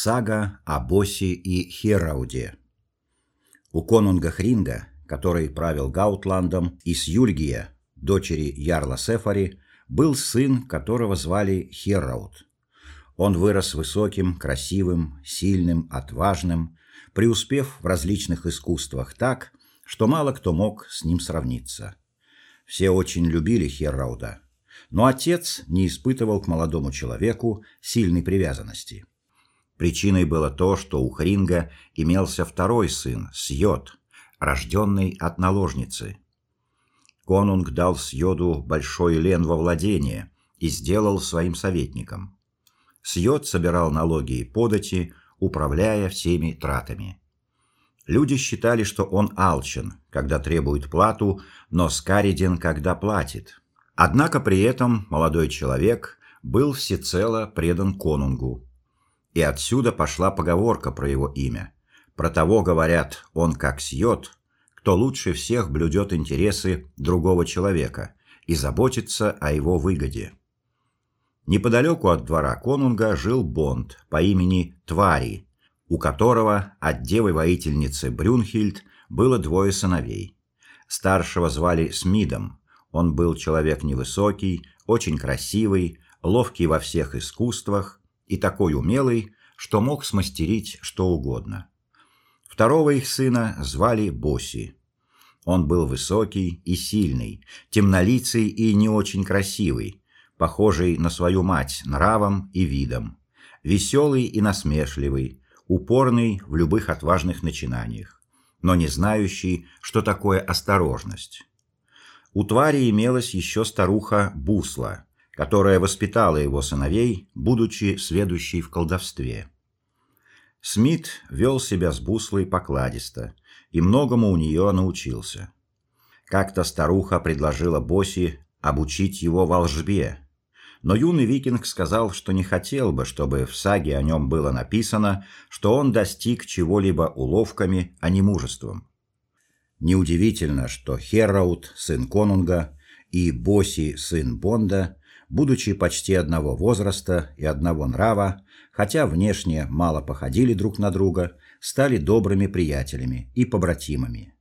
Сага о Босе и Херауде. У конунга Хринга, который правил Гаутландом, и с Юльгия, дочери ярла Сефари, был сын, которого звали Херауд. Он вырос высоким, красивым, сильным, отважным, преуспев в различных искусствах так, что мало кто мог с ним сравниться. Все очень любили Херрауда, но отец не испытывал к молодому человеку сильной привязанности. Причиной было то, что у Хринга имелся второй сын, Сьот, рожденный от наложницы. Конунг дал Сьоду большой лен во владение и сделал своим советником. Сьот собирал налоги и подати, управляя всеми тратами. Люди считали, что он алчен, когда требует плату, но скариден, когда платит. Однако при этом молодой человек был всецело предан конунгу. И отсюда пошла поговорка про его имя. Про того говорят: он как сьет, кто лучше всех блюдет интересы другого человека и заботится о его выгоде. Неподалеку от двора конунга жил бонд по имени Твари, у которого от девы-воительницы Брюнхильд было двое сыновей. Старшего звали Смидом. Он был человек невысокий, очень красивый, ловкий во всех искусствах и такой умелый, что мог смастерить что угодно. Второго их сына звали Боси. Он был высокий и сильный, темнолицый и не очень красивый, похожий на свою мать нравом и видом, веселый и насмешливый, упорный в любых отважных начинаниях, но не знающий, что такое осторожность. У твари имелась еще старуха Бусла, которая воспитала его сыновей, будучи сведущей в колдовстве. Смит вел себя с Буслой покладисто и многому у нее научился. Как-то старуха предложила Боси обучить его волжбе, но юный викинг сказал, что не хотел бы, чтобы в саге о нем было написано, что он достиг чего-либо уловками, а не мужеством. Неудивительно, что Херраут, сын Конунга, и Боси, сын Бонда, будучи почти одного возраста и одного нрава, хотя внешне мало походили друг на друга, стали добрыми приятелями и побратимами.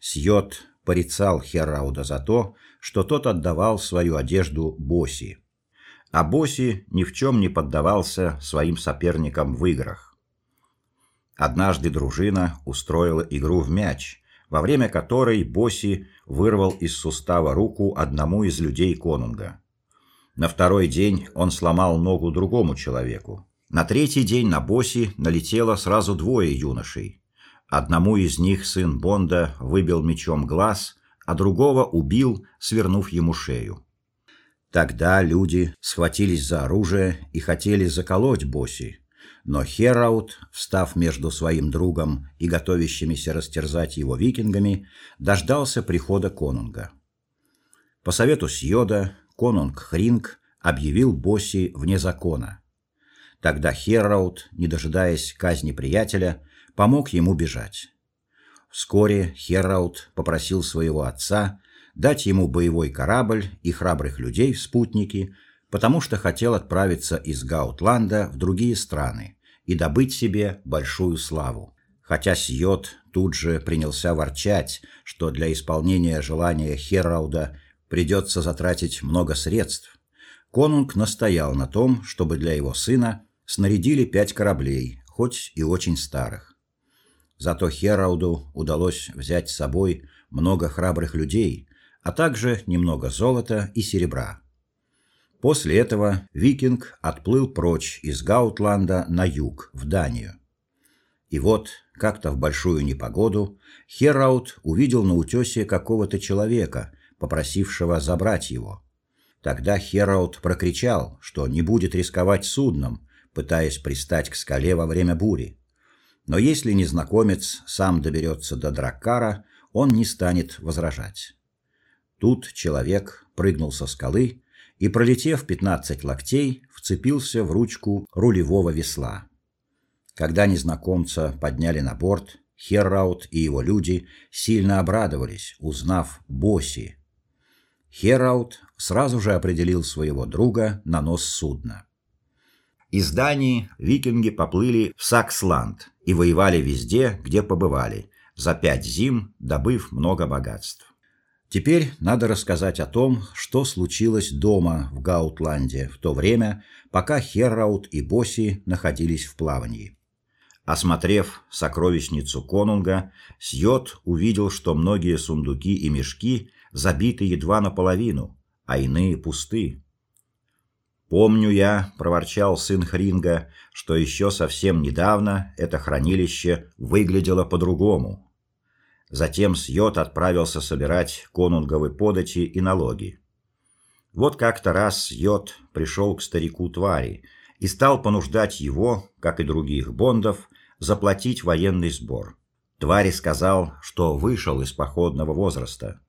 Сьот порицал Херрауда за то, что тот отдавал свою одежду Боси а Боси ни в чем не поддавался своим соперникам в играх. Однажды дружина устроила игру в мяч, во время которой Боси вырвал из сустава руку одному из людей Конунга. На второй день он сломал ногу другому человеку. На третий день на Боси налетело сразу двое юношей. Одному из них сын Бонда выбил мечом глаз, а другого убил, свернув ему шею. Тогда люди схватились за оружие и хотели заколоть Боси, но Хераут, встав между своим другом и готовящимися растерзать его викингами, дождался прихода конунга. По совету Сьода конунг Хринг объявил Боси вне закона. Тогда Хераут, не дожидаясь казни приятеля, помог ему бежать. Вскоре Хераут попросил своего отца дать ему боевой корабль и храбрых людей в спутники, потому что хотел отправиться из Гаутланда в другие страны и добыть себе большую славу. Хотя Сьот тут же принялся ворчать, что для исполнения желания Херауда придется затратить много средств, конунг настоял на том, чтобы для его сына снарядили пять кораблей, хоть и очень старых. Зато Херауду удалось взять с собой много храбрых людей, а также немного золота и серебра. После этого викинг отплыл прочь из Гаутланда на юг, в Данию. И вот, как-то в большую непогоду, Хераут увидел на утёсе какого-то человека, попросившего забрать его. Тогда Хераут прокричал, что не будет рисковать судном, пытаясь пристать к скале во время бури. Но если незнакомец сам доберется до Драккара, он не станет возражать. Тут человек прыгнул со скалы и, пролетев 15 локтей, вцепился в ручку рулевого весла. Когда незнакомца подняли на борт, Херраут и его люди сильно обрадовались, узнав Боси. Херраут сразу же определил своего друга на нос судна. Из Дании викинги поплыли в Саксланд и воевали везде, где побывали, за пять зим добыв много богатств. Теперь надо рассказать о том, что случилось дома в Гаутланде в то время, пока Херраут и Боси находились в плавании. Осмотрев сокровищницу Конунга, Сьот увидел, что многие сундуки и мешки забиты едва наполовину, а иные пусты. Помню я, проворчал сын Хринга, что еще совсем недавно это хранилище выглядело по-другому. Затем Сьот отправился собирать конунговы подати и налоги. Вот как-то раз Сьот пришел к старику Твари и стал понуждать его, как и других бондов, заплатить военный сбор. Твари сказал, что вышел из походного возраста.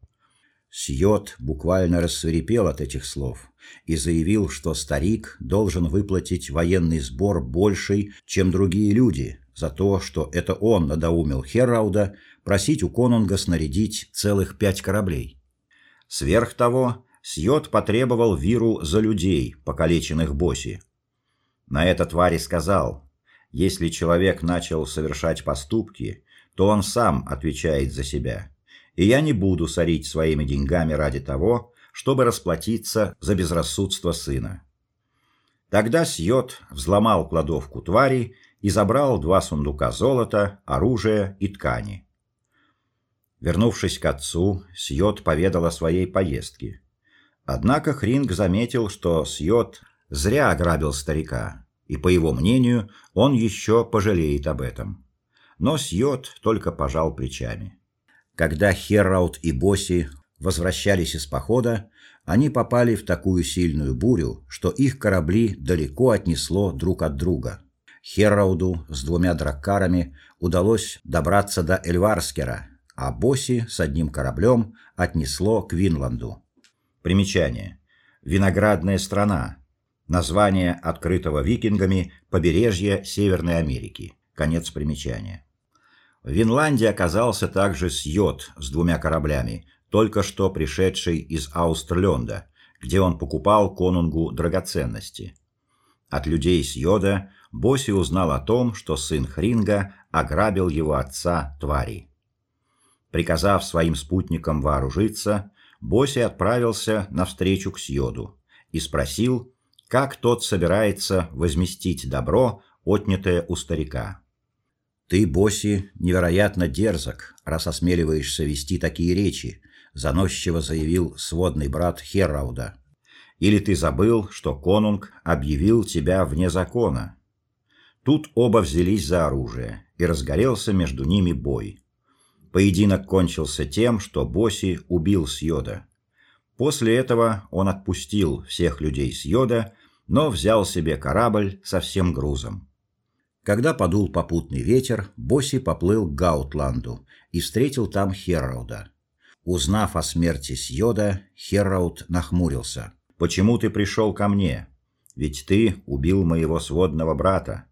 Сьот буквально рассверепел от этих слов и заявил, что старик должен выплатить военный сбор больший, чем другие люди, за то, что это он надоумил Херауда просить у конунга снарядить целых пять кораблей. Сверх того, Сьот потребовал виру за людей, покалеченных Боси. На это твари сказал: если человек начал совершать поступки, то он сам отвечает за себя. И я не буду сорить своими деньгами ради того, чтобы расплатиться за безрассудство сына. Тогда Сьот взломал кладовку твари и забрал два сундука золота, оружия и ткани. Вернувшись к отцу, Сьот поведал о своей поездке. Однако Хринг заметил, что Сьот зря ограбил старика, и по его мнению, он еще пожалеет об этом. Но Сьот только пожал плечами. Когда Херраут и Боси возвращались из похода, они попали в такую сильную бурю, что их корабли далеко отнесло друг от друга. Херрауду с двумя драккарами удалось добраться до Эльварскера, а Боси с одним кораблем отнесло к Винланду. Примечание. Виноградная страна. Название открытого викингами побережья Северной Америки. Конец примечания. В Винландии оказался также Сьот с двумя кораблями, только что пришедший из Аустерлёнда, где он покупал конунгу драгоценности. От людей Сьода Боси узнал о том, что сын Хринга ограбил его отца Твари. Приказав своим спутникам вооружиться, Боси отправился навстречу к Сьоду и спросил, как тот собирается возместить добро, отнятое у старика. Ты, Боси, невероятно дерзок, раз осмеливаешься вести такие речи, заносчиво заявил сводный брат Херрауда. Или ты забыл, что конунг объявил тебя вне закона? Тут оба взялись за оружие, и разгорелся между ними бой. Поединок кончился тем, что Боси убил Сьода. После этого он отпустил всех людей Сьода, но взял себе корабль со всем грузом. Когда подул попутный ветер, Боси поплыл к Гаутланду и встретил там Херрауда. Узнав о смерти Сьода, Херрауд нахмурился. Почему ты пришел ко мне? Ведь ты убил моего сводного брата.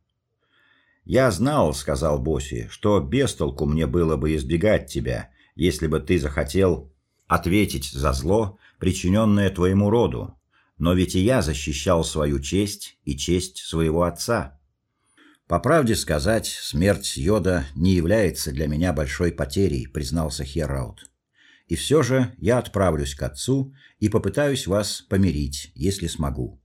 Я знал, сказал Боси, что без толку мне было бы избегать тебя, если бы ты захотел ответить за зло, причиненное твоему роду. Но ведь и я защищал свою честь и честь своего отца. По правде сказать, смерть Йода не является для меня большой потерей, признался Хераут. И все же я отправлюсь к отцу и попытаюсь вас помирить, если смогу.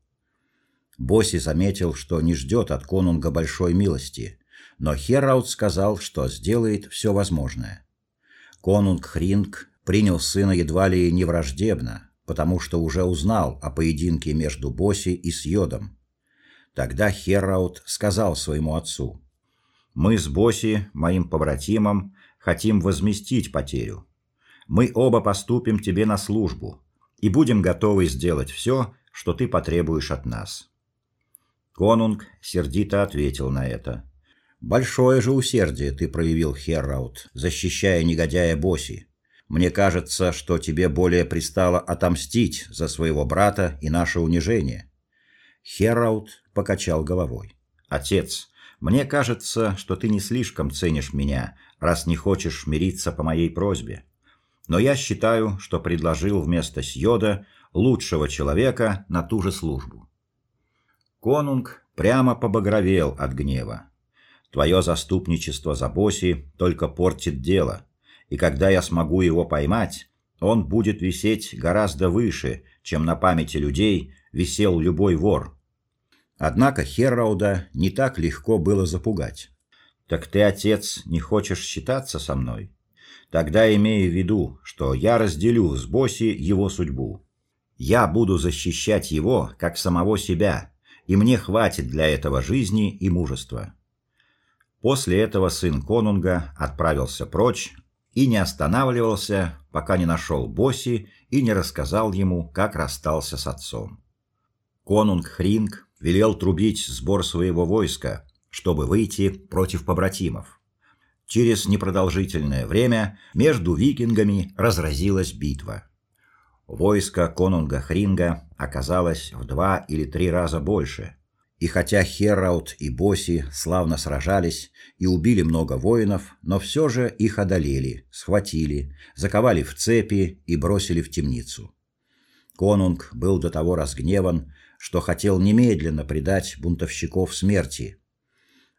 Боси заметил, что не ждет от конунга большой милости, но Хераут сказал, что сделает все возможное. Конунг Хринг принял сына едва ли не враждебно, потому что уже узнал о поединке между Боси и Сьодом. Тогда Хераут сказал своему отцу: "Мы с Боси, моим побратимом, хотим возместить потерю. Мы оба поступим тебе на службу и будем готовы сделать все, что ты потребуешь от нас". Конунг сердито ответил на это: "Большое же усердие ты проявил, Херраут, защищая негодяя Боси. Мне кажется, что тебе более пристало отомстить за своего брата и наше унижение". Херраут покачал головой. "Отец, мне кажется, что ты не слишком ценишь меня, раз не хочешь мириться по моей просьбе. Но я считаю, что предложил вместо Сьода лучшего человека на ту же службу. Конунг прямо побагровел от гнева. Твое заступничество за Боси только портит дело, и когда я смогу его поймать, он будет висеть гораздо выше, чем на памяти людей висел любой вор. Однако Херрауда не так легко было запугать. Так ты, отец, не хочешь считаться со мной? Тогда имей в виду, что я разделю с Боси его судьбу. Я буду защищать его, как самого себя, и мне хватит для этого жизни и мужества. После этого сын Конунга отправился прочь и не останавливался, пока не нашел Боси и не рассказал ему, как расстался с отцом. Конунг Хринг велел трубить сбор своего войска, чтобы выйти против побратимов. Через непродолжительное время между викингами разразилась битва. Войско конунга Хринга оказалось в два или три раза больше. И хотя Хераут и Боси славно сражались и убили много воинов, но все же их одолели, схватили, заковали в цепи и бросили в темницу. Конунг был до того разгневан, что хотел немедленно предать бунтовщиков смерти,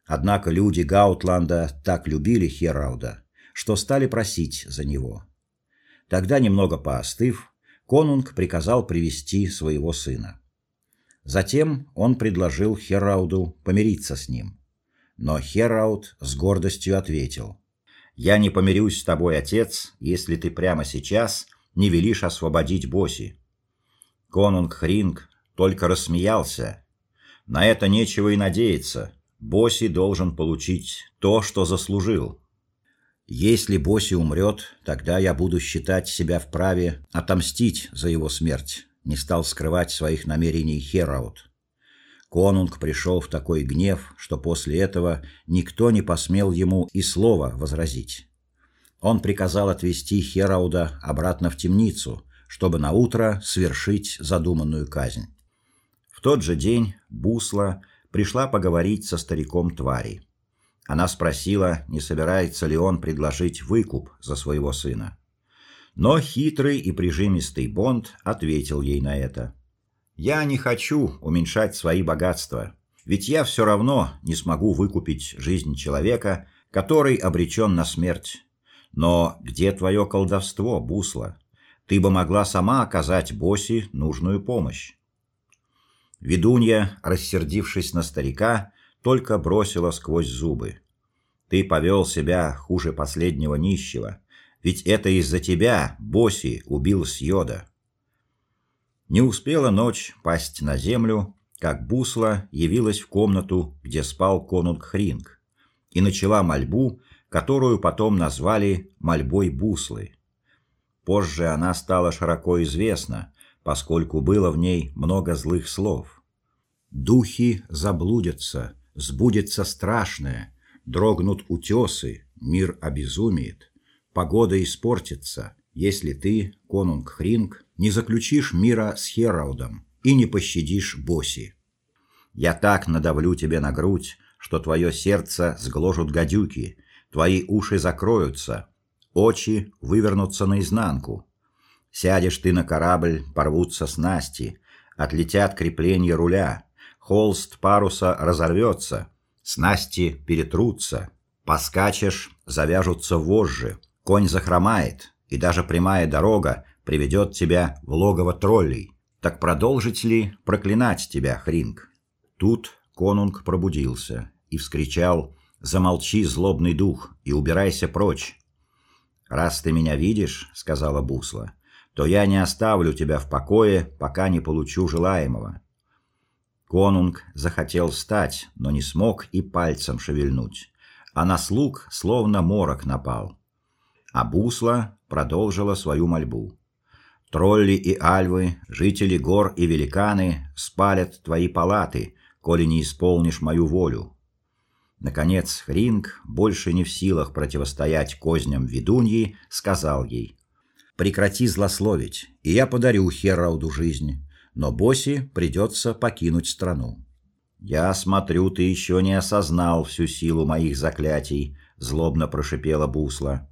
Однако люди Гаутланда так любили Херауда, что стали просить за него. Тогда, немного поостыв, конунг приказал привести своего сына. Затем он предложил Херауду помириться с ним. Но Херауд с гордостью ответил: "Я не помирюсь с тобой, отец, если ты прямо сейчас не велишь освободить Боси". Конунг Хринг только рассмеялся. На это нечего и надеяться. Боси должен получить то, что заслужил. Если Боси умрет, тогда я буду считать себя вправе отомстить за его смерть. Не стал скрывать своих намерений Хераут. Конунг пришел в такой гнев, что после этого никто не посмел ему и слова возразить. Он приказал отвести Херауда обратно в темницу, чтобы на утро свершить задуманную казнь. Тот же день Бусла пришла поговорить со стариком Твари. Она спросила, не собирается ли он предложить выкуп за своего сына. Но хитрый и прижимистый Бонд ответил ей на это. Я не хочу уменьшать свои богатства, ведь я все равно не смогу выкупить жизнь человека, который обречен на смерть. Но где твое колдовство, Бусла? Ты бы могла сама оказать Боси нужную помощь. Ведунья, рассердившись на старика, только бросила сквозь зубы: "Ты повел себя хуже последнего нищего, ведь это из-за тебя Боси убил Сьода". Не успела ночь пасть на землю, как Бусла явилась в комнату, где спал конунг Хринг, и начала мольбу, которую потом назвали мольбой Буслы. Позже она стала широко известна, поскольку было в ней много злых слов. Духи заблудятся, сбудется страшное, дрогнут утесы, мир обезумеет, погода испортится, если ты, конунг Хринг, не заключишь мира с Хераудом и не пощадишь Боси. Я так надавлю тебе на грудь, что твое сердце сгложут гадюки, твои уши закроются, очи вывернутся наизнанку. Сядешь ты на корабль, порвутся снасти, отлетят крепления руля, холст паруса разорвется, снасти перетрутся, поскачешь, завяжутся вожжи, конь захромает, и даже прямая дорога приведет тебя в логово троллей. Так продолжить ли проклинать тебя, Хринг? Тут конунг пробудился и вскричал: "Замолчи, злобный дух, и убирайся прочь. Раз ты меня видишь, сказала Бусла, то я не оставлю тебя в покое, пока не получу желаемого. Конунг захотел встать, но не смог и пальцем шевельнуть, а на слуг словно морок напал. А Бусла продолжила свою мольбу. Тролли и альвы, жители гор и великаны спалят твои палаты, коли не исполнишь мою волю. Наконец Хринг, больше не в силах противостоять козням ведуньи, сказал ей: "Прекрати злословить, и я подарю Херауду жизнь но Боси придется покинуть страну. Я смотрю, ты еще не осознал всю силу моих заклятий, злобно прошипела Бусла.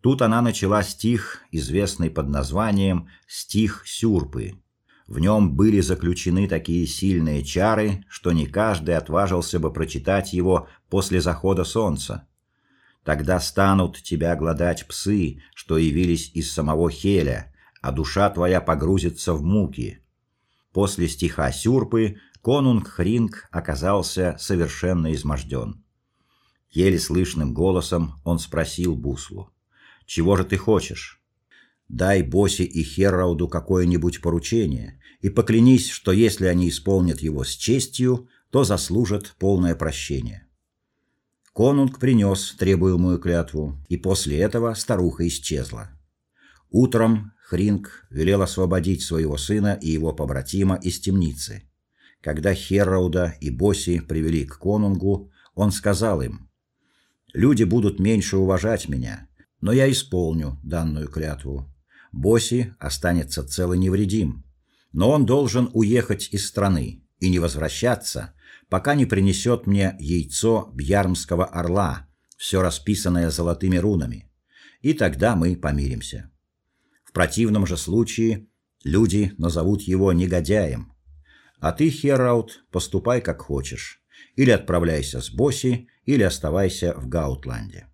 Тут она начала стих, известный под названием Стих Сюрпы. В нем были заключены такие сильные чары, что не каждый отважился бы прочитать его после захода солнца. Тогда станут тебя глодать псы, что явились из самого Хеля, а душа твоя погрузится в муки. После стиха Сюрпы конунг Хринг оказался совершенно изможден. Еле слышным голосом он спросил Буслу: "Чего же ты хочешь? Дай Боси и Херрауду какое-нибудь поручение и поклянись, что если они исполнят его с честью, то заслужат полное прощение". Конунг принес требуемую клятву, и после этого старуха исчезла. Утром Хринг велел освободить своего сына и его побратима из темницы. Когда Херрауда и Боси привели к конунгу, он сказал им: "Люди будут меньше уважать меня, но я исполню данную клятву. Боси останется цел и невредим, но он должен уехать из страны и не возвращаться, пока не принесет мне яйцо бьярмского орла, все расписанное золотыми рунами, и тогда мы помиримся. В противном же случае люди назовут его негодяем. А ты, Хераут, поступай как хочешь. Или отправляйся с Боси, или оставайся в Гаутланде.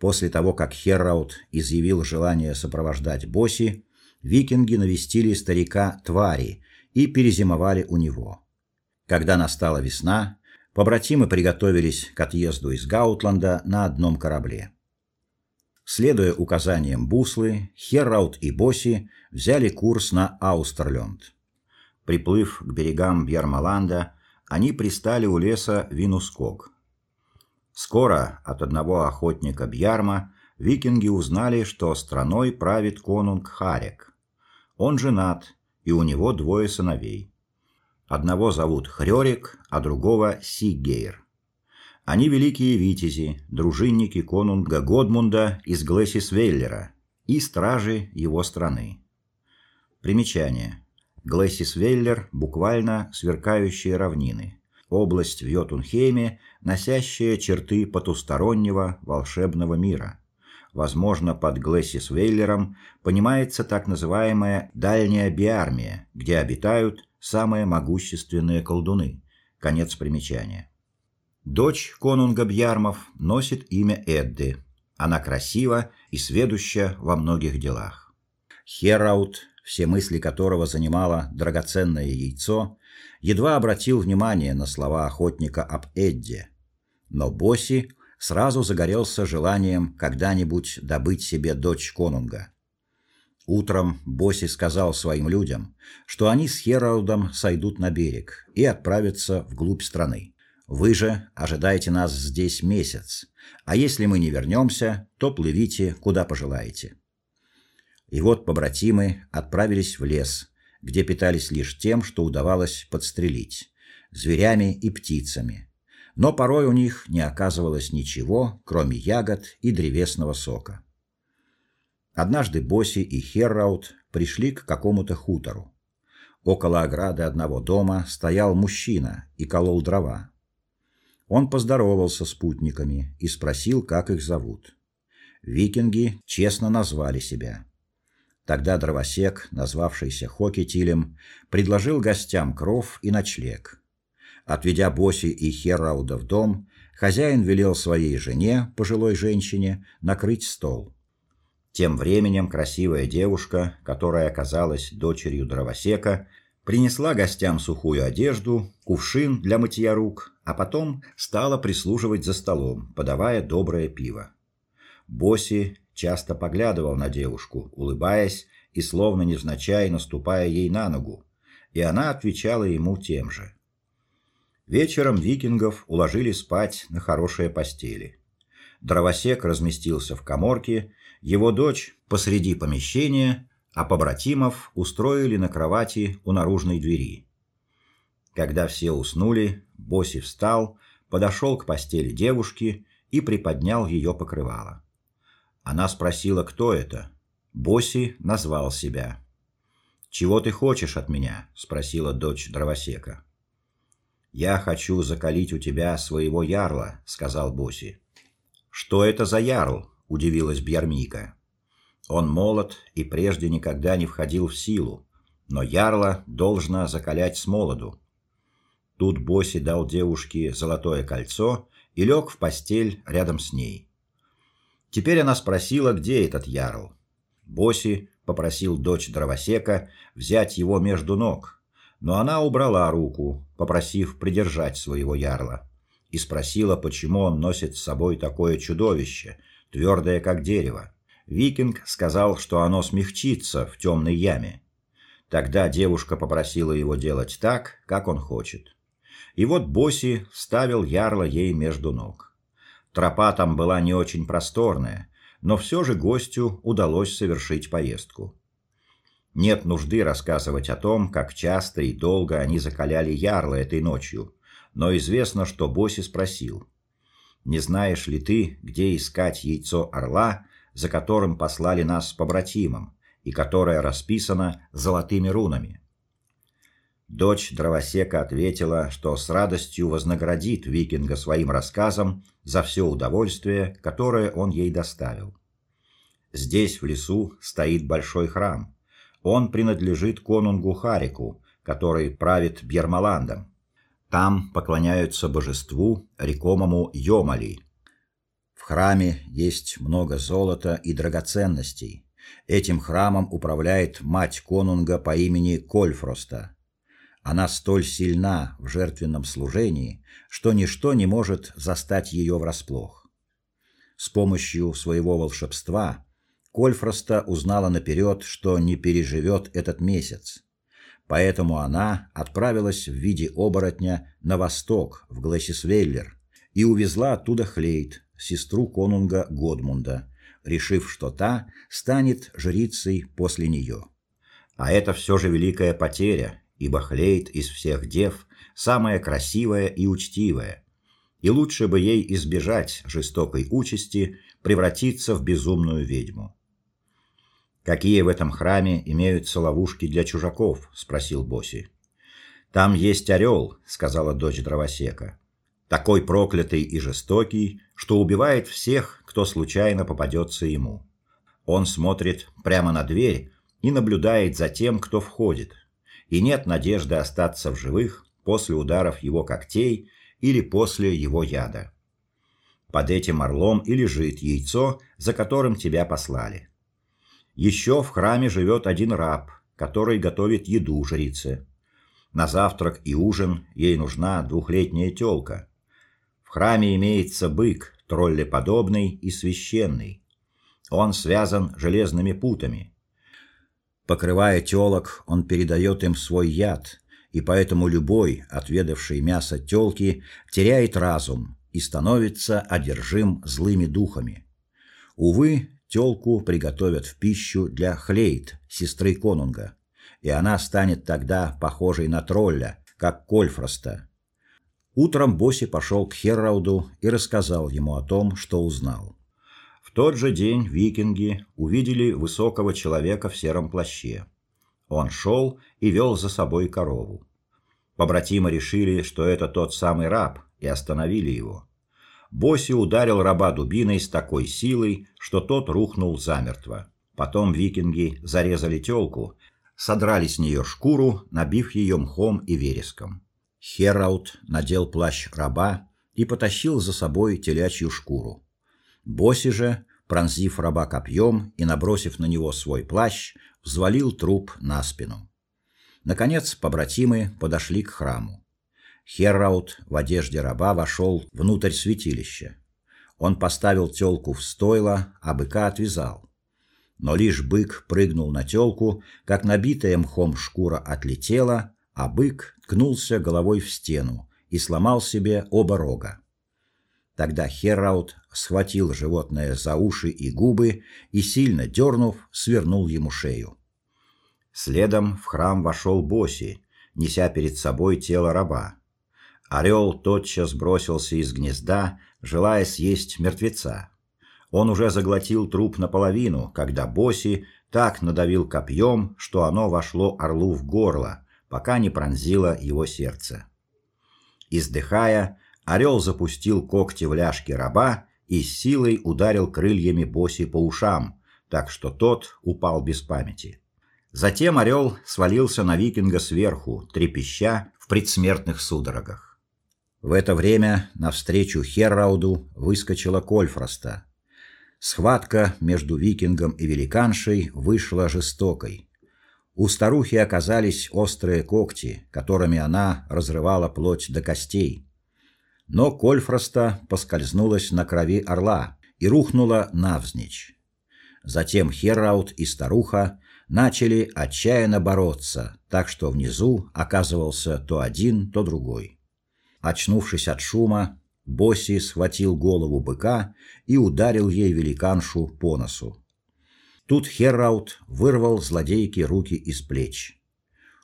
После того, как Херраут изъявил желание сопровождать Боси, викинги навестили старика Твари и перезимовали у него. Когда настала весна, побратимы приготовились к отъезду из Гаутланда на одном корабле. Следуя указаниям Буслы, Херраут и Боси взяли курс на Аустерлёнд. Приплыв к берегам Бьермаланда, они пристали у леса Винуског. Скоро от одного охотника Бьярма викинги узнали, что страной правит конунг Харек. Он женат, и у него двое сыновей. Одного зовут Хрёрик, а другого Сиггейр. Они великие витязи, дружинники конунга Годмунда из Глэсисвеллера и стражи его страны. Примечание. Глэсисвеллер буквально сверкающие равнины. Область в Йотунхейме, носящая черты потустороннего волшебного мира. Возможно, под Глэсисвеллером понимается так называемая дальняя биармия, где обитают самые могущественные колдуны. Конец примечания. Дочь конунга Бьярмов носит имя Эдды. Она красива и сведуща во многих делах. Хераут, все мысли которого занимало драгоценное яйцо, едва обратил внимание на слова охотника об Эдде. Но Боси сразу загорелся желанием когда-нибудь добыть себе дочь конунга. Утром Боси сказал своим людям, что они с Хералдом сойдут на берег и отправятся вглубь страны. Вы же ожидайте нас здесь месяц, а если мы не вернемся, то плывите куда пожелаете. И вот побратимы отправились в лес, где питались лишь тем, что удавалось подстрелить зверями и птицами. Но порой у них не оказывалось ничего, кроме ягод и древесного сока. Однажды Боси и Херраут пришли к какому-то хутору. Около ограды одного дома стоял мужчина и колол дрова. Он поздоровался с путниками и спросил, как их зовут. Викинги честно назвали себя. Тогда дровосек, назвавшийся Хокетилем, предложил гостям кров и ночлег. Отведя Боси и Херрауда в дом, хозяин велел своей жене, пожилой женщине, накрыть стол. Тем временем красивая девушка, которая оказалась дочерью дровосека, принесла гостям сухую одежду, кувшин для мытья рук, а потом стала прислуживать за столом, подавая доброе пиво. Боси часто поглядывал на девушку, улыбаясь и словно невзначай наступая ей на ногу, и она отвечала ему тем же. Вечером викингов уложили спать на хорошие постели. Дровосек разместился в каморке его дочь посреди помещения, а побратимов устроили на кровати у наружной двери. Когда все уснули, Боси встал, подошел к постели девушки и приподнял ее покрывало. Она спросила, кто это. Боси назвал себя. Чего ты хочешь от меня? спросила дочь дровосека. Я хочу закалить у тебя своего ярла, сказал Боси. Что это за ярл? удивилась Бьярмика. Он молод и прежде никогда не входил в силу, но ярла должна закалять с молоду. Тут Боси дал девушке золотое кольцо и лег в постель рядом с ней. Теперь она спросила, где этот ярл. Боси попросил дочь дровосека взять его между ног, но она убрала руку, попросив придержать своего ярла, и спросила, почему он носит с собой такое чудовище, твердое как дерево. Викинг сказал, что оно смягчится в темной яме. Тогда девушка попросила его делать так, как он хочет. И вот Боси вставил ярла ей между ног. Тропа там была не очень просторная, но все же гостю удалось совершить поездку. Нет нужды рассказывать о том, как часто и долго они закаляли ярла этой ночью, но известно, что Боси спросил: "Не знаешь ли ты, где искать яйцо орла, за которым послали нас с побратимом, и которое расписано золотыми рунами?" Дочь дровосека ответила, что с радостью вознаградит викинга своим рассказом за все удовольствие, которое он ей доставил. Здесь в лесу стоит большой храм. Он принадлежит конунгу Харику, который правит Бьермаландом. Там поклоняются божеству рекомому Йомали. Храме есть много золота и драгоценностей. Этим храмом управляет мать конунга по имени Кольфроста. Она столь сильна в жертвенном служении, что ничто не может застать ее врасплох. С помощью своего волшебства Кольфроста узнала наперед, что не переживет этот месяц. Поэтому она отправилась в виде оборотня на восток, в Глэссисвеллер, и увезла оттуда Хлейт, сестру конунга Годмунда, решив, что та станет жрицей после нее. А это все же великая потеря, ибо Хлейт из всех дев самая красивая и учтивая. И лучше бы ей избежать жестокой участи превратиться в безумную ведьму. Какие в этом храме имеются ловушки для чужаков, спросил Боси. Там есть орел», — сказала дочь дровосека. Такой проклятый и жестокий, что убивает всех, кто случайно попадется ему. Он смотрит прямо на дверь и наблюдает за тем, кто входит. И нет надежды остаться в живых после ударов его когтей или после его яда. Под этим орлом и лежит яйцо, за которым тебя послали. Еще в храме живет один раб, который готовит еду жрице. На завтрак и ужин ей нужна двухлетняя тёлка. Храме имеется бык, троллеподобный и священный. Он связан железными путами. Покрывая тёлок, он передает им свой яд, и поэтому любой, отведавший мясо тёлки, теряет разум и становится одержим злыми духами. Увы, Тёлку приготовят в пищу для Хлейт, сестры Конунга, и она станет тогда похожей на тролля, как Кольфроста. Утром Боси пошел к Херрауду и рассказал ему о том, что узнал. В тот же день викинги увидели высокого человека в сером плаще. Он шел и вел за собой корову. Побратимы решили, что это тот самый раб, и остановили его. Боси ударил раба дубиной с такой силой, что тот рухнул замертво. Потом викинги зарезали тёлку, содрали с нее шкуру, набив ее мхом и вереском. Хераут надел плащ раба и потащил за собой телячью шкуру. Боси же, пронзив раба копьем и набросив на него свой плащ, взвалил труп на спину. Наконец побратимы подошли к храму. Херраут в одежде раба вошел внутрь святилища. Он поставил тёлку в стойло, а быка отвязал. Но лишь бык прыгнул на тёлку, как набитая мхом шкура отлетела, а бык ткнулся головой в стену и сломал себе оба рога. Тогда Херраут схватил животное за уши и губы и сильно дернув, свернул ему шею. Следом в храм вошел Боси, неся перед собой тело раба. Орел тотчас бросился из гнезда, желая съесть мертвеца. Он уже заглотил труп наполовину, когда Боси так надавил копьем, что оно вошло орлу в горло, пока не пронзило его сердце. Издыхая, орел запустил когти в ляжки раба и с силой ударил крыльями Боси по ушам, так что тот упал без памяти. Затем орел свалился на викинга сверху, трепеща в предсмертных судорогах. В это время навстречу Херрауду выскочила Кольфроста. Схватка между викингом и великаншей вышла жестокой. У старухи оказались острые когти, которыми она разрывала плоть до костей. Но Кольфроста поскользнулась на крови орла и рухнула навзничь. Затем Херраут и старуха начали отчаянно бороться, так что внизу оказывался то один, то другой. Очнувшись от шума, Босси схватил голову быка и ударил ей великаншу по носу. Тут Херраут вырвал злодейке руки из плеч.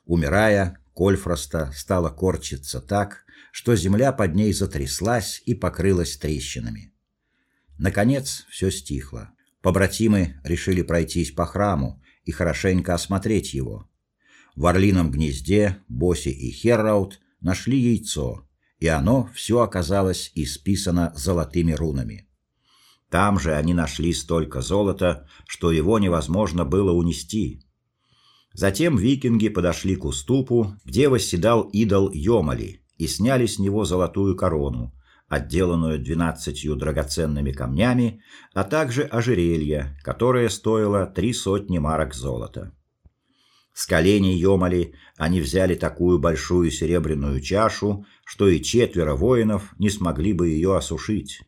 Умирая, Кольфроста стала корчиться так, что земля под ней затряслась и покрылась трещинами. Наконец все стихло. Побратимы решили пройтись по храму и хорошенько осмотреть его. В орлином гнезде Боси и Херраут нашли яйцо, и оно все оказалось исписано золотыми рунами. Там же они нашли столько золота, что его невозможно было унести. Затем викинги подошли к уступу, где восседал идол Йомали, и сняли с него золотую корону, отделанную двенадцатью драгоценными камнями, а также ожерелье, которое стоило три сотни марок золота. С коленей Йомали они взяли такую большую серебряную чашу, что и четверо воинов не смогли бы ее осушить.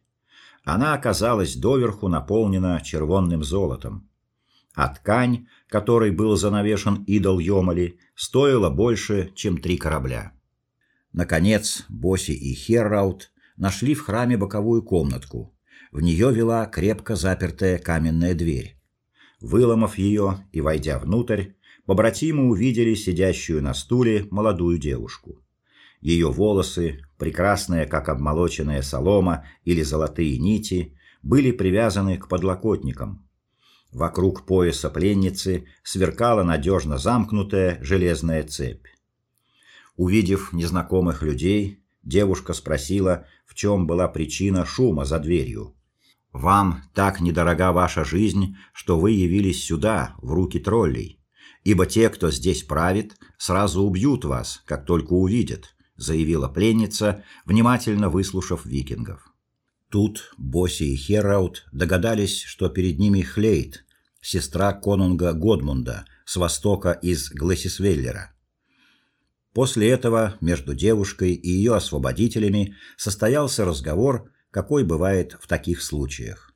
Она оказалась доверху наполнена червонным золотом. А ткань, которой был занавешен идол Йомали, стоила больше, чем три корабля. Наконец, Боси и Херраут нашли в храме боковую комнатку. В нее вела крепко запертая каменная дверь. Выломав ее и войдя внутрь, побратимы увидели сидящую на стуле молодую девушку. Ее волосы, прекрасные, как обмолоченная солома или золотые нити, были привязаны к подлокотникам. Вокруг пояса пленницы сверкала надежно замкнутая железная цепь. Увидев незнакомых людей, девушка спросила, в чем была причина шума за дверью. Вам так недорога ваша жизнь, что вы явились сюда, в руки троллей. Ибо те, кто здесь правит, сразу убьют вас, как только увидят, заявила пленница, внимательно выслушав викингов. Тут Боси и Хераут догадались, что перед ними Хлейт, сестра конунга Годмунда с востока из Глэсисвеллера. После этого между девушкой и ее освободителями состоялся разговор, какой бывает в таких случаях.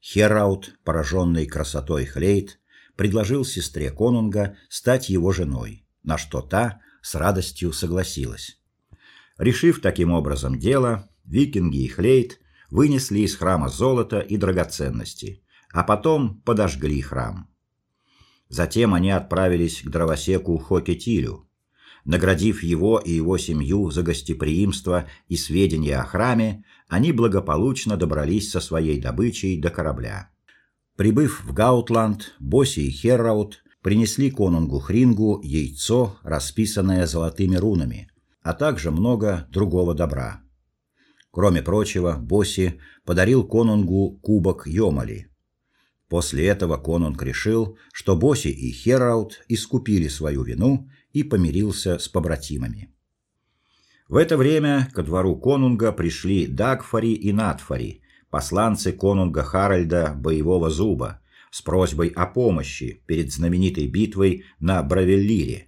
Хераут, пораженный красотой Хлейт, предложил сестре Конунга стать его женой, на что та с радостью согласилась. Решив таким образом дело, викинги и Хлейт вынесли из храма золото и драгоценности, а потом подожгли храм. Затем они отправились к дровосеку Хокетилю, Наградив его и его семью за гостеприимство и сведения о храме, они благополучно добрались со своей добычей до корабля. Прибыв в Гаутланд, Боси и Херраут принесли конунгу Хрингу яйцо, расписанное золотыми рунами, а также много другого добра. Кроме прочего, Боси подарил конунгу кубок Йомали. После этого конунг решил, что Боси и Херраут искупили свою вину и помирился с побратимами. В это время ко двору конунга пришли Дагфари и Натфари, посланцы конунга Харальда Боевого Зуба, с просьбой о помощи перед знаменитой битвой на Бравеллире.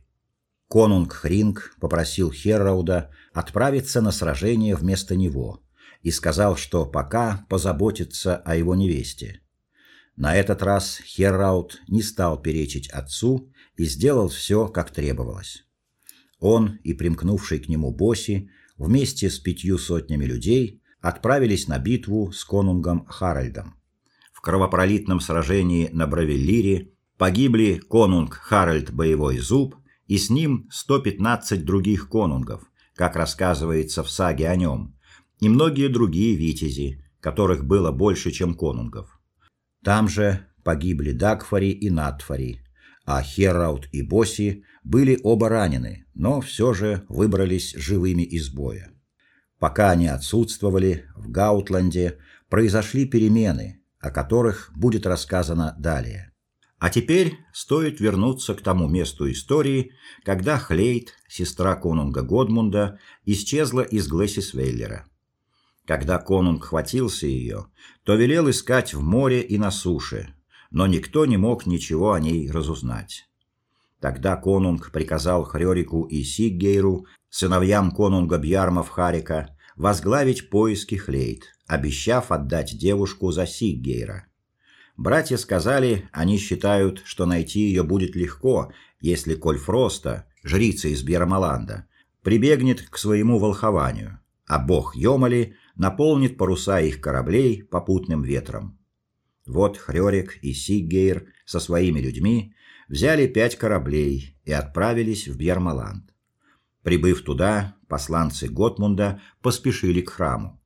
Конунг Хринг попросил Херрауда отправиться на сражение вместо него и сказал, что пока позаботится о его невесте. На этот раз Херрауд не стал перечить отцу и сделал все, как требовалось. Он и примкнувший к нему Боси вместе с пятью сотнями людей отправились на битву с конунгом Харальдом. В кровопролитном сражении на Бравеллире погибли конунг Харальд Боевой Зуб и с ним 115 других конунгов, как рассказывается в саге о нем, и многие другие витязи, которых было больше, чем конунгов. Там же погибли Дагфари и Натфари, а Хераут и Боси были оба ранены, но все же выбрались живыми из боя. Пока они отсутствовали, в Гаутланде произошли перемены, о которых будет рассказано далее. А теперь стоит вернуться к тому месту истории, когда Хлейт, сестра конунга Годмунда, исчезла из Глэссисвейлера. Когда конунг хватился ее, то велел искать в море и на суше, но никто не мог ничего о ней разузнать. Тогда конунг приказал Хрёрику и Сиггейру, сыновьям конунга Бьярмов Харика, возглавить поиски Хлейт, обещав отдать девушку за Сиггейра. Братья сказали, они считают, что найти ее будет легко, если Коль Фроста, жрица из Бьермаланда, прибегнет к своему волхованию, а бог Йомали наполнит паруса их кораблей попутным ветром. Вот Хрёрик и Сиггейр со своими людьми взяли пять кораблей и отправились в Бьермаланд. Прибыв туда, посланцы Готмунда поспешили к храму.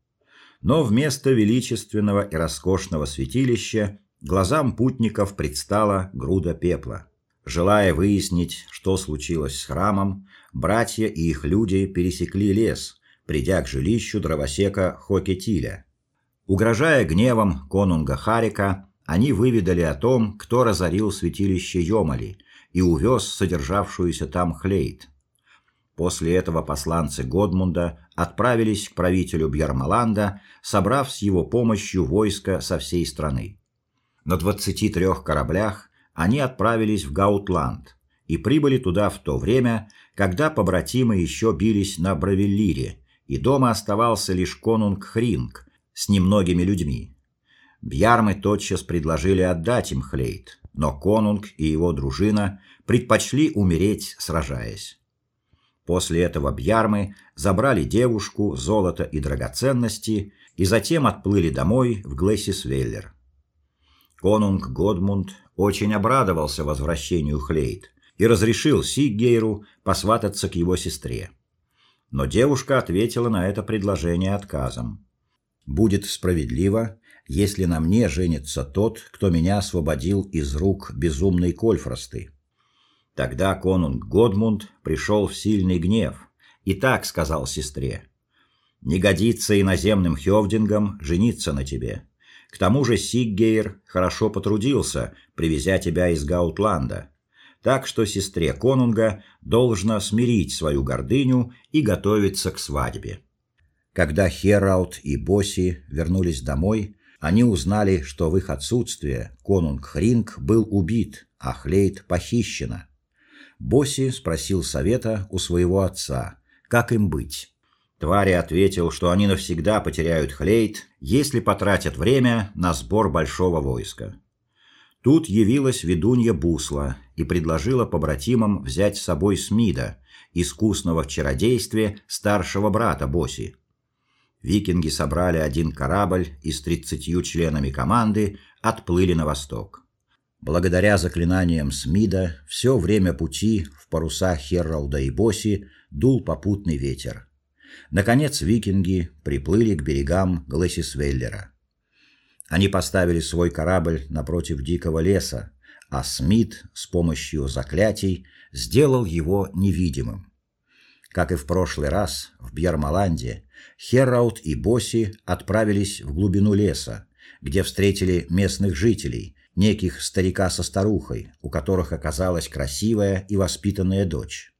Но вместо величественного и роскошного святилища глазам путников предстала груда пепла. Желая выяснить, что случилось с храмом, братья и их люди пересекли лес, придя к жилищу дровосека Хокетиля. Угрожая гневом конунга Харика, они выведали о том, кто разорил святилище Йомали и увез содержавшуюся там хлейт. После этого посланцы Годмунда отправились к правителю Бьермаланда, собрав с его помощью войско со всей страны. На 23 кораблях они отправились в Гаутланд и прибыли туда в то время, когда побратимы еще бились на Бравеллире, и дома оставался лишь конунг Хринг с немногими людьми. Бьярмы тотчас предложили отдать им Хлейт, но конунг и его дружина предпочли умереть, сражаясь. После этого бьярмы забрали девушку, золото и драгоценности и затем отплыли домой в Глэссисвеллер. Конунг Годмунд очень обрадовался возвращению Хлейт и разрешил Сиггейру посвататься к его сестре. Но девушка ответила на это предложение отказом. Будет справедливо, если на мне женится тот, кто меня освободил из рук безумной Кольфросты. Тогда конунг Годмунд пришел в сильный гнев и так сказал сестре: "Не годится иноземным хёвдингам жениться на тебе. К тому же Сиггейр хорошо потрудился, привезя тебя из Гаутланда. Так что сестре конунга должно смирить свою гордыню и готовиться к свадьбе". Когда Хераут и Боси вернулись домой, они узнали, что в их отсутствие конунг Хринг был убит, а Хлейт похищена. Боси спросил совета у своего отца, как им быть. Твари ответил, что они навсегда потеряют Хлейт, если потратят время на сбор большого войска. Тут явилась ведунья Бусла и предложила побратимам взять с собой Смида, искусного в чародействе старшего брата Боси. Викинги собрали один корабль и с тридцатью членами команды отплыли на восток. Благодаря заклинаниям Смида все время пути в парусах Херралда и Боси дул попутный ветер. Наконец викинги приплыли к берегам Глэссисвеллера. Они поставили свой корабль напротив дикого леса, а Смид с помощью заклятий сделал его невидимым. Как и в прошлый раз в Бьермаланде, Херраут и Боси отправились в глубину леса, где встретили местных жителей, неких старика со старухой, у которых оказалась красивая и воспитанная дочь.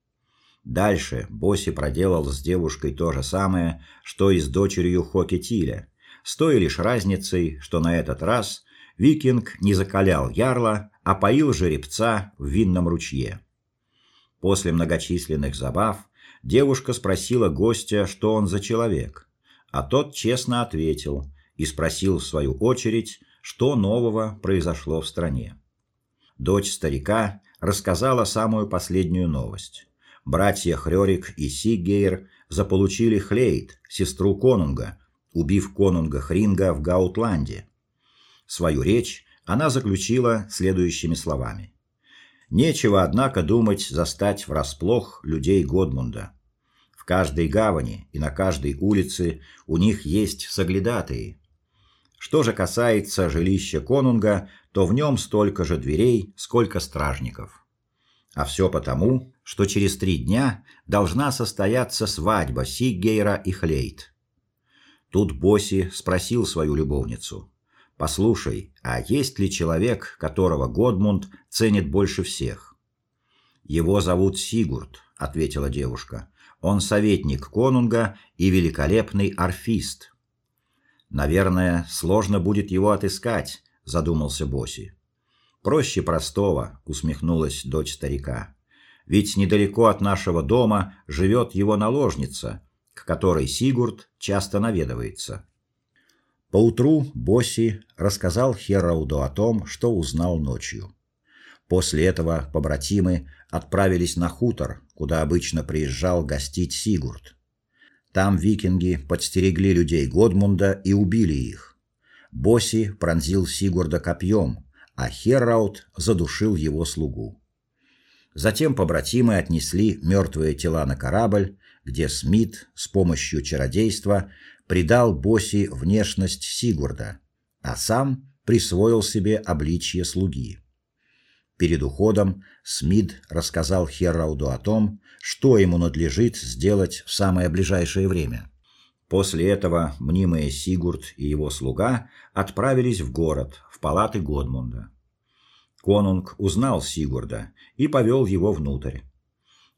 Дальше Боси проделал с девушкой то же самое, что и с дочерью Хокетиля, с той лишь разницей, что на этот раз викинг не закалял ярла, а поил жеребца в винном ручье. После многочисленных забав девушка спросила гостя, что он за человек, а тот честно ответил и спросил в свою очередь, что нового произошло в стране. Дочь старика рассказала самую последнюю новость. Братья Хрёрик и Сиггейр заполучили Хлейт, сестру конунга, убив конунга Хринга в Гаутланде. Свою речь она заключила следующими словами: Нечего, однако, думать застать врасплох людей Годмунда. В каждой гавани и на каждой улице у них есть соглядатые, что же касается жилища конунга, то в нем столько же дверей, сколько стражников. А все потому, что через три дня должна состояться свадьба Сиггейра и Хлейт. Тут Боси спросил свою любовницу: Послушай, а есть ли человек, которого Годмунд ценит больше всех? Его зовут Сигурд, ответила девушка. Он советник конунга и великолепный арфист. Наверное, сложно будет его отыскать, задумался Боси. Проще простого, усмехнулась дочь старика. Ведь недалеко от нашего дома живет его наложница, к которой Сигурд часто наведывается. Поутру Боси рассказал Херауду о том, что узнал ночью. После этого побратимы отправились на хутор, куда обычно приезжал гостить Сигурд. Там викинги подстерегли людей Годмунда и убили их. Боси пронзил Сигурда копьем, а Херауд задушил его слугу. Затем побратимы отнесли мертвые тела на корабль, где Смит с помощью чародейства придал Боси внешность Сигурда, а сам присвоил себе обличье слуги. Перед уходом Смит рассказал Херауду о том, что ему надлежит сделать в самое ближайшее время. После этого мнимые Сигурд и его слуга отправились в город, в палаты Годмунда. Конунг узнал Сигурда и повел его внутрь.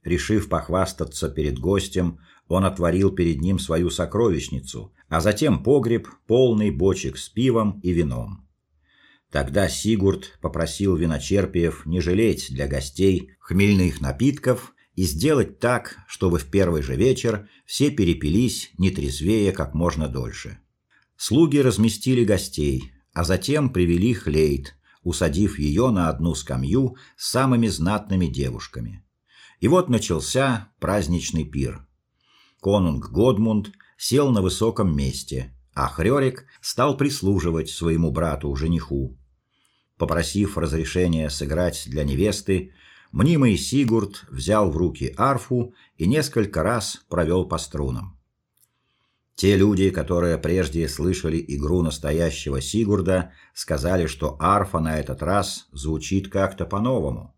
Решив похвастаться перед гостем, он отворил перед ним свою сокровищницу, а затем погреб, полный бочек с пивом и вином. Тогда Сигурд попросил виночерпиев не жалеть для гостей хмельных напитков и сделать так, чтобы в первый же вечер все перепились, не трезвее как можно дольше. Слуги разместили гостей, а затем привели Хлейд, усадив ее на одну скамью с самыми знатными девушками. И вот начался праздничный пир. Конунг Годмунд сел на высоком месте, а Хрёрик стал прислуживать своему брату-жениху. Попросив разрешения сыграть для невесты, мнимый Сигурд взял в руки арфу и несколько раз провел по струнам. Те люди, которые прежде слышали игру настоящего Сигурда, сказали, что арфа на этот раз звучит как-то по-новому.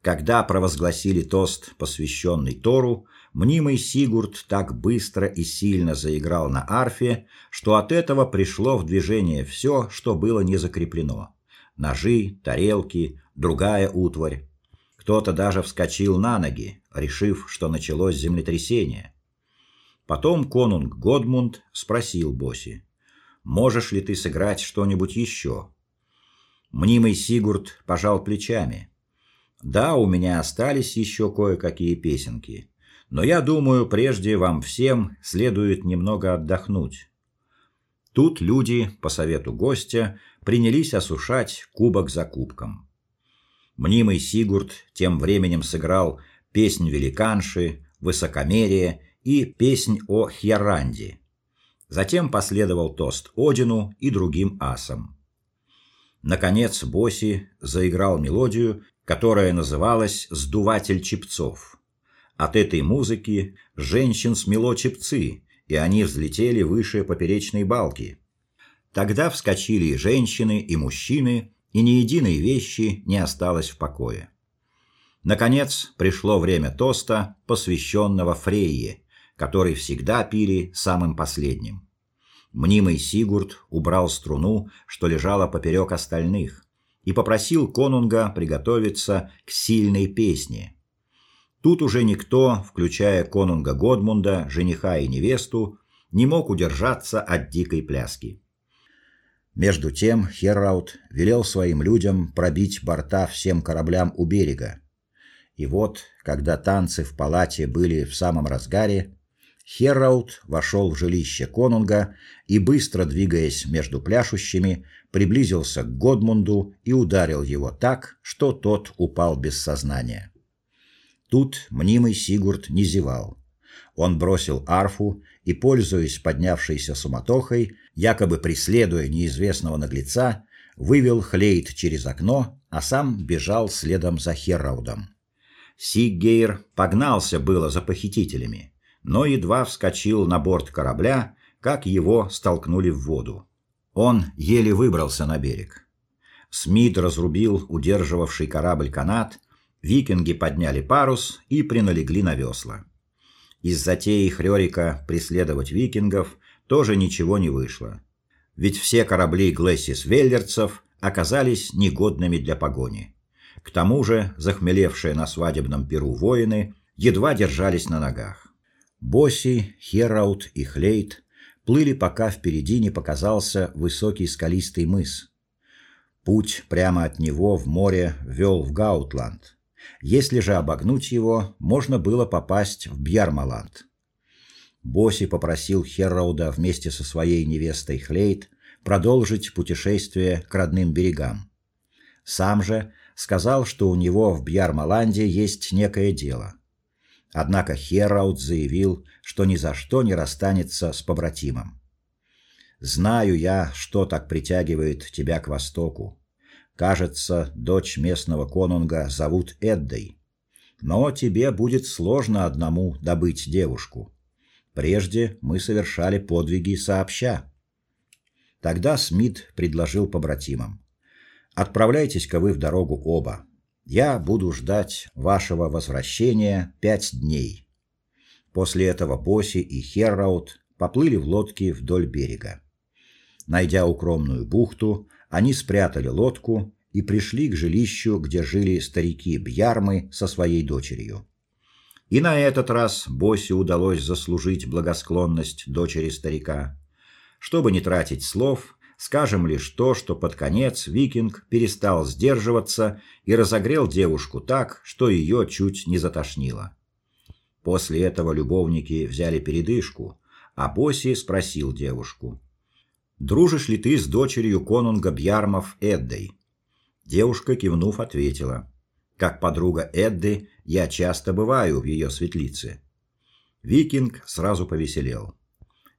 Когда провозгласили тост, посвященный Тору, мнимый Сигурд так быстро и сильно заиграл на арфе, что от этого пришло в движение все, что было не закреплено: ножи, тарелки, другая утварь. Кто-то даже вскочил на ноги, решив, что началось землетрясение. Потом конунг Годмунд спросил Боси: "Можешь ли ты сыграть что-нибудь еще?» Мнимый Сигурд пожал плечами. Да, у меня остались еще кое-какие песенки, но я думаю, прежде вам всем следует немного отдохнуть. Тут люди, по совету гостя, принялись осушать кубок за кубком. Мнимый Сигурд тем временем сыграл песнь великанши, высокомерие и песнь о Хьяранде. Затем последовал тост Одину и другим асам. Наконец Боси заиграл мелодию, которая называлась «Сдуватель чепцов». От этой музыки женщин смело чепцы, и они взлетели выше поперечной балки. Тогда вскочили и женщины, и мужчины, и ни единой вещи не осталось в покое. Наконец пришло время тоста, посвященного Фрейе, который всегда пили самым последним. Мнимый Сигурд убрал струну, что лежала поперек остальных, и попросил конунга приготовиться к сильной песне. Тут уже никто, включая конунга Годмунда, жениха и невесту, не мог удержаться от дикой пляски. Между тем Хераут велел своим людям пробить борта всем кораблям у берега. И вот, когда танцы в палате были в самом разгаре, Хераут вошел в жилище конунга и быстро двигаясь между пляшущими, приблизился к Годмунду и ударил его так, что тот упал без сознания. Тут мнимый Сигурд не зевал. Он бросил арфу и, пользуясь поднявшейся суматохой, якобы преследуя неизвестного наглеца, вывел Хлейд через окно, а сам бежал следом за Хераудом. Сиггейр погнался было за похитителями, но едва вскочил на борт корабля, как его столкнули в воду. Он еле выбрался на берег. Смит разрубил удерживавший корабль канат, викинги подняли парус и приналегли на весла. Из затеи Хрёрика преследовать викингов тоже ничего не вышло. ведь все корабли Глэссис-Веллерцев оказались негодными для погони. К тому же, захмелевшие на свадебном пиру воины едва держались на ногах. Боси, Хераут и Хлейт плыли, пока впереди не показался высокий скалистый мыс. Путь прямо от него в море вел в Гаутланд. Если же обогнуть его, можно было попасть в Бьярмаланд. Боси попросил Херрауда вместе со своей невестой Хлейт продолжить путешествие к родным берегам. Сам же сказал, что у него в Бьярмаланде есть некое дело. Однако Херрауд заявил, что ни за что не расстанется с побратимом. Знаю я, что так притягивает тебя к востоку. Кажется, дочь местного конунга зовут Эддой. Но тебе будет сложно одному добыть девушку. Прежде мы совершали подвиги сообща. Тогда Смит предложил побратимам: "Отправляйтесь-ка вы в дорогу оба. Я буду ждать вашего возвращения пять дней". После этого Боси и Херраут поплыли в лодке вдоль берега. Найдя укромную бухту, они спрятали лодку и пришли к жилищу, где жили старики Бьярмы со своей дочерью. И на этот раз Босе удалось заслужить благосклонность дочери старика. Чтобы не тратить слов, скажем лишь то, что под конец викинг перестал сдерживаться и разогрел девушку так, что ее чуть не затошнило. После этого любовники взяли передышку, а Боси спросил девушку: Дружишь ли ты с дочерью конунга Бьярмов Эддой? Девушка, кивнув, ответила: Как подруга Эдды, я часто бываю в ее светлице. Викинг сразу повеселел.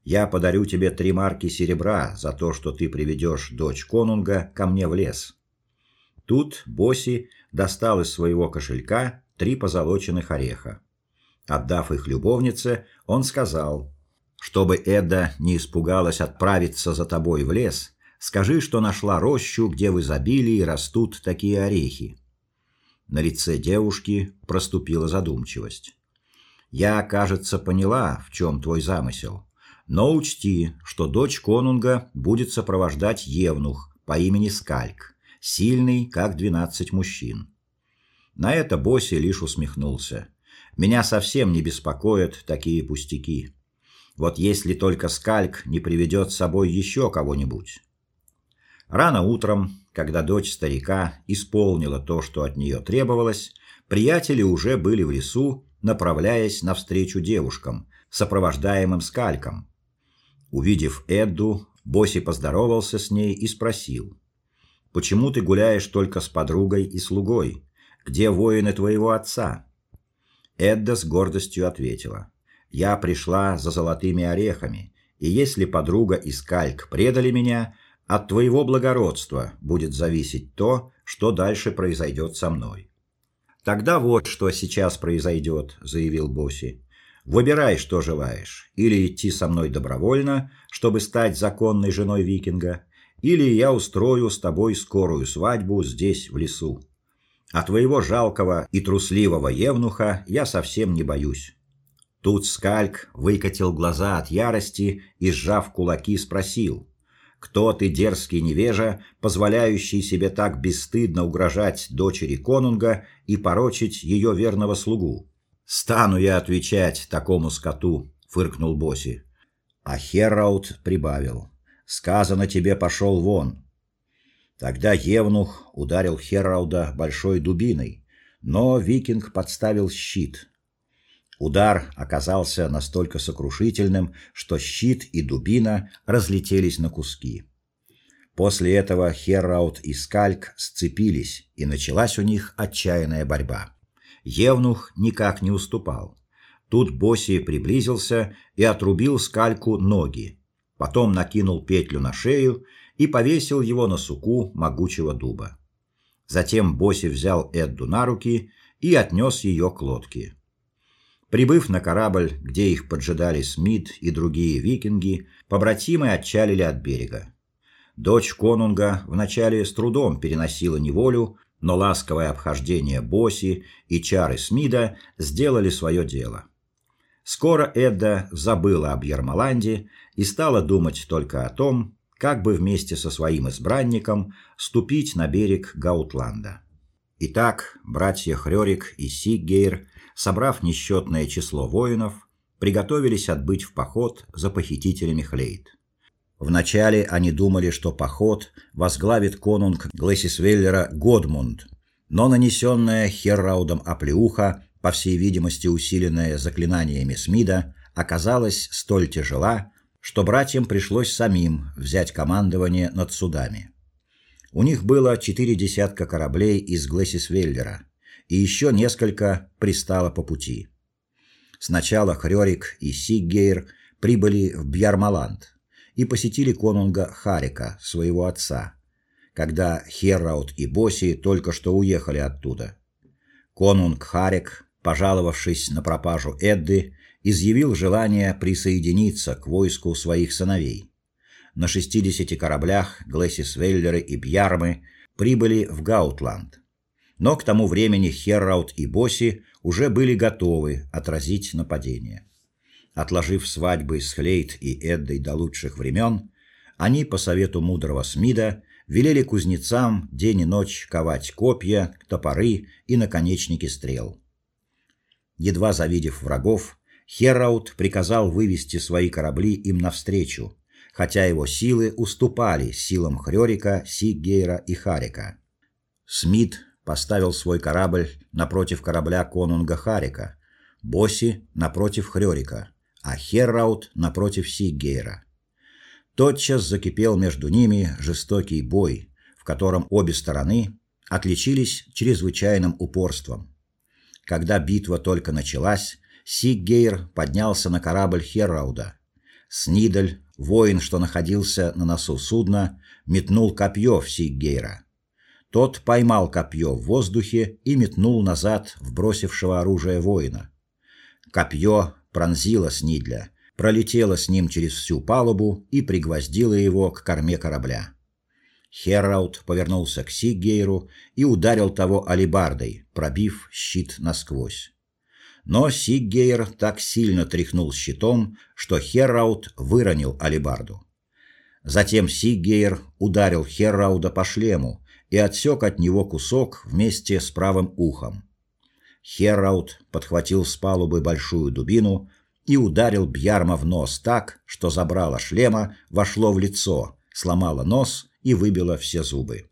Я подарю тебе три марки серебра за то, что ты приведешь дочь конунга ко мне в лес. Тут Боси достал из своего кошелька три позолоченных ореха. Отдав их любовнице, он сказал: чтобы Эда не испугалась отправиться за тобой в лес, скажи, что нашла рощу, где в изобилии растут такие орехи. На лице девушки проступила задумчивость. Я, кажется, поняла, в чем твой замысел. Но учти, что дочь конунга будет сопровождать евнух по имени Скальк, сильный, как двенадцать мужчин. На это Боси лишь усмехнулся. Меня совсем не беспокоят такие пустяки. Вот если только Скальк не приведет с собой еще кого-нибудь. Рано утром, когда дочь старика исполнила то, что от нее требовалось, приятели уже были в лесу, направляясь навстречу девушкам, сопровождаемым Скальком. Увидев Эдду, Боси поздоровался с ней и спросил: "Почему ты гуляешь только с подругой и слугой? Где воины твоего отца?" Эдда с гордостью ответила: я пришла за золотыми орехами, и если подруга и скальк предали меня, от твоего благородства будет зависеть то, что дальше произойдет со мной. Тогда вот что сейчас произойдет», — заявил Боси. Выбирай, что желаешь: или идти со мной добровольно, чтобы стать законной женой викинга, или я устрою с тобой скорую свадьбу здесь в лесу. А твоего жалкого и трусливого евнуха я совсем не боюсь. Тут Скальк выкатил глаза от ярости и, сжав кулаки, спросил: "Кто ты, дерзкий невежа, позволяющий себе так бесстыдно угрожать дочери конунга и порочить ее верного слугу?" "Стану я отвечать такому скоту", фыркнул Боси. А Херраут прибавил: "Сказано тебе, пошел вон". Тогда Евнух ударил Херрауда большой дубиной, но викинг подставил щит. Удар оказался настолько сокрушительным, что щит и дубина разлетелись на куски. После этого Херраут и Скальк сцепились, и началась у них отчаянная борьба. Евнух никак не уступал. Тут Боси приблизился и отрубил Скальку ноги. Потом накинул петлю на шею и повесил его на суку могучего дуба. Затем Боси взял Эдду на руки и отнес ее к лодке. Прибыв на корабль, где их поджидали Смит и другие викинги, побратимы отчалили от берега. Дочь конунга вначале с трудом переносила неволю, но ласковое обхождение Боси и чары Смида сделали свое дело. Скоро Эдда забыла об Ермоланде и стала думать только о том, как бы вместе со своим избранником ступить на берег Гаутланда. Итак, братья Хрёрик и Сиггейр, собрав несчетное число воинов, приготовились отбыть в поход за похитителями Хлейд. Вначале они думали, что поход возглавит конунг Глэсисвеллера Годмунд, но нанесенная Херраудом оплеуха, по всей видимости усиленная заклинаниями Смида, оказалась столь тяжела, что братьям пришлось самим взять командование над судами. У них было четыре десятка кораблей из Глэсисвеллера, и еще несколько пристало по пути. Сначала Хрёрик и Сиггейр прибыли в Бьярмаланд и посетили конунга Харика, своего отца, когда Херраут и Боси только что уехали оттуда. Конунг Харик, пожаловавшись на пропажу Эдды, изъявил желание присоединиться к войску своих сыновей. На 60 кораблях Глэсисвеллеры и Бьярмы прибыли в Гаутланд. Но к тому времени Херраут и Боси уже были готовы отразить нападение. Отложив свадьбы с Хлейт и Эддой до лучших времен, они по совету мудрого Смида велели кузнецам день и ночь ковать копья, топоры и наконечники стрел. Едва завидев врагов, Хераут приказал вывести свои корабли им навстречу, хотя его силы уступали силам Хрёрика, Сиггейра и Харика. Смит поставил свой корабль напротив корабля конунга Харика, Боси напротив Хрёрика, а Херраут напротив Сиггейра. Тотчас закипел между ними жестокий бой, в котором обе стороны отличились чрезвычайным упорством. Когда битва только началась, Сиггейр поднялся на корабль Херауда. Снидель, воин, что находился на носу судна, метнул копье в Сиггейра. Тот поймал копье в воздухе и метнул назад в бросившего оружие воина. Копье пронзило Снидля, пролетело с ним через всю палубу и пригвоздило его к корме корабля. Херраут повернулся к Сиггейру и ударил того алебардой, пробив щит насквозь. Но Сиггейр так сильно тряхнул щитом, что Херраут выронил алебарду. Затем Сиггейр ударил Херрауда по шлему и отсек от него кусок вместе с правым ухом. Херраут подхватил с палубы большую дубину и ударил Бьярма в нос так, что забрало шлема вошло в лицо, сломало нос и выбило все зубы.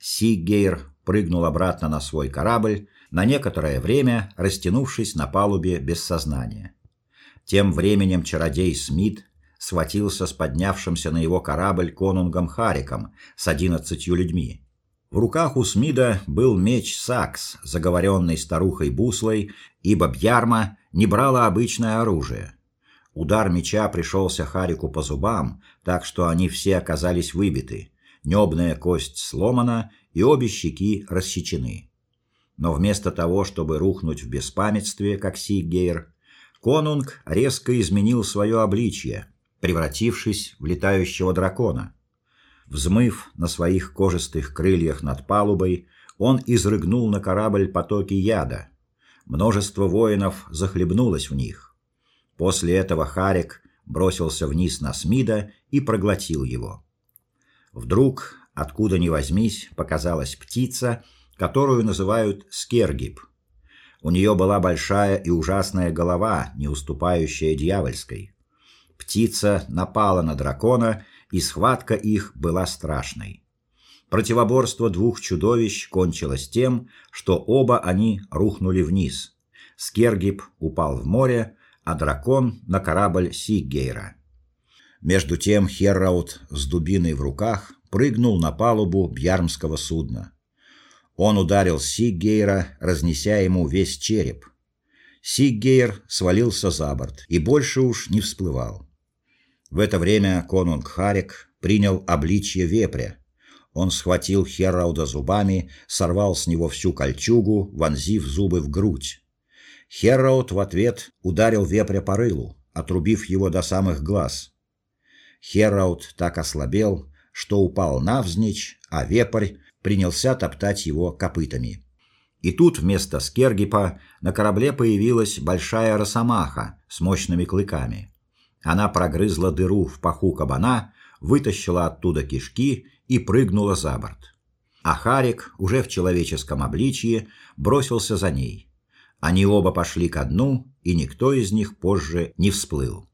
Сиггейр прыгнул обратно на свой корабль на некоторое время растянувшись на палубе без сознания. Тем временем чародей Смит схватился с поднявшимся на его корабль конунгом Хариком с одиннадцатью людьми. В руках у Смида был меч Сакс, заговоренный старухой Буслой, ибо Бьярма не брала обычное оружие. Удар меча пришелся Харику по зубам, так что они все оказались выбиты. Небная кость сломана, и обе щеки рассечены но вместо того, чтобы рухнуть в беспамятстве, как Сигейр, Конунг резко изменил свое обличье, превратившись в летающего дракона. Взмыв на своих кожистых крыльях над палубой, он изрыгнул на корабль потоки яда. Множество воинов захлебнулось в них. После этого Харик бросился вниз на Смида и проглотил его. Вдруг, откуда ни возьмись, показалась птица которую называют скергиб. У нее была большая и ужасная голова, не уступающая дьявольской. Птица напала на дракона, и схватка их была страшной. Противоборство двух чудовищ кончилось тем, что оба они рухнули вниз. Скергиб упал в море, а дракон на корабль Сиггейра. Между тем Херраут с дубиной в руках прыгнул на палубу бьярмского судна. Он ударил Сиггейра, разнеся ему весь череп. Сиггейр свалился за борт и больше уж не всплывал. В это время конунг Харик принял обличье вепря. Он схватил Херауда зубами, сорвал с него всю кольчугу, вонзив зубы в грудь. Херауд в ответ ударил вепря по рылу, отрубив его до самых глаз. Херауд так ослабел, что упал навзничь, а вепрь принялся топтать его копытами. И тут вместо скергипа на корабле появилась большая росомаха с мощными клыками. Она прогрызла дыру в паху кабана, вытащила оттуда кишки и прыгнула за борт. А Харик, уже в человеческом обличье, бросился за ней. Они оба пошли ко дну, и никто из них позже не всплыл.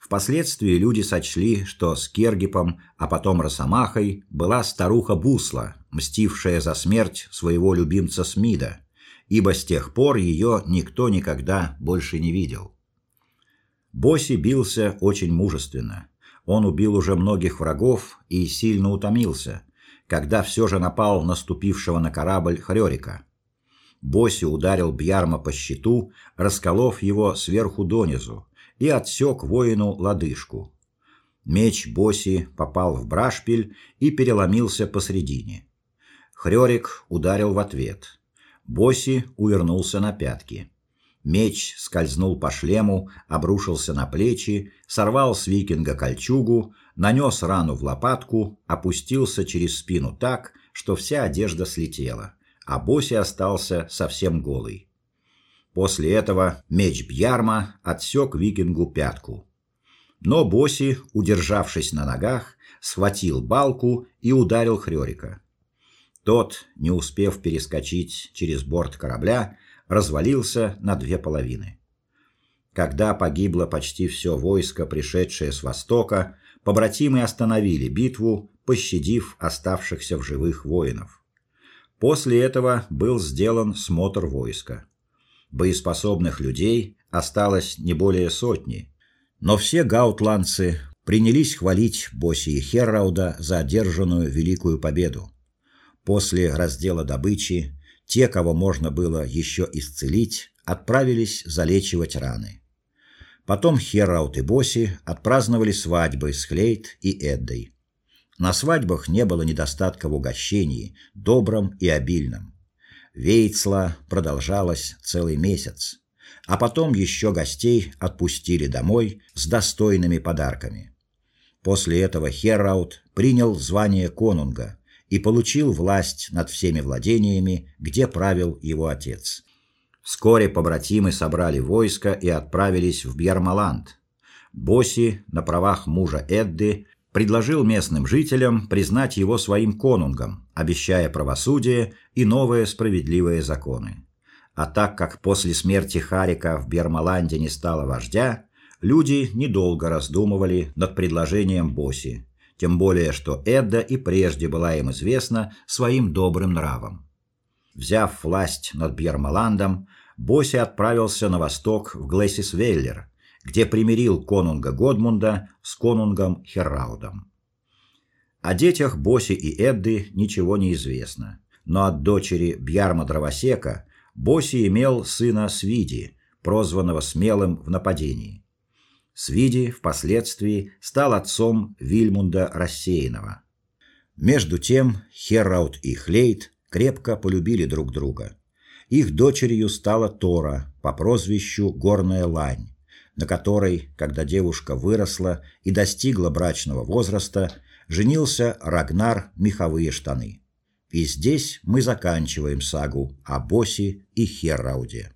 Впоследствии люди сочли, что с Кергипом, а потом Росомахой была старуха Бусла, мстившая за смерть своего любимца Смида, ибо с тех пор ее никто никогда больше не видел. Боси бился очень мужественно. Он убил уже многих врагов и сильно утомился, когда все же напал наступившего на корабль Хрёрика. Боси ударил Бьярма по щиту, расколов его сверху донизу, и отсек воину лодыжку. Меч Боси попал в брашпиль и переломился посредине. Хрёрик ударил в ответ. Боси увернулся на пятки. Меч скользнул по шлему, обрушился на плечи, сорвал с викинга кольчугу, нанес рану в лопатку, опустился через спину так, что вся одежда слетела, а Боси остался совсем голый. После этого меч Бьярма отсек викингу пятку. Но Боси, удержавшись на ногах, схватил балку и ударил Хрёрика. Тот, не успев перескочить через борт корабля, развалился на две половины. Когда погибло почти все войско, пришедшее с востока, побратимы остановили битву, пощадив оставшихся в живых воинов. После этого был сделан смотр войска. Боеспособных людей осталось не более сотни, но все гаутландцы принялись хвалить Боси и Херрауда за одержанную великую победу. После раздела добычи те, кого можно было еще исцелить, отправились залечивать раны. Потом Хераут и Боси отпраздновали свадьбы с Хлейт и Эддой. На свадьбах не было недостатка в угощении, добром и обильном. Вейцла продолжалась целый месяц, а потом еще гостей отпустили домой с достойными подарками. После этого Хераут принял звание конунга, и получил власть над всеми владениями, где правил его отец. Вскоре побратимы собрали войско и отправились в Бьермаланд. Боси на правах мужа Эдды предложил местным жителям признать его своим конунгом, обещая правосудие и новые справедливые законы. А так как после смерти Харика в Бермаланде не стало вождя, люди недолго раздумывали над предложением Боси тем более что Эдда и прежде была им известна своим добрым нравом. Взяв власть над Бьермаландом, Боси отправился на восток в Глэссисвеллер, где примирил конунга Годмунда с конунгом Херраудом. О детях Боси и Эдды ничего не известно, но от дочери Бьярма Дровосека Боси имел сына Свиди, прозванного Смелым в нападении. Свиди впоследствии стал отцом Вильмунда Рассеянного. Между тем Херраут и Хлейт крепко полюбили друг друга. Их дочерью стала Тора по прозвищу Горная Лань, на которой, когда девушка выросла и достигла брачного возраста, женился Рагнар Меховые штаны. И здесь мы заканчиваем сагу о Босе и Херрауде.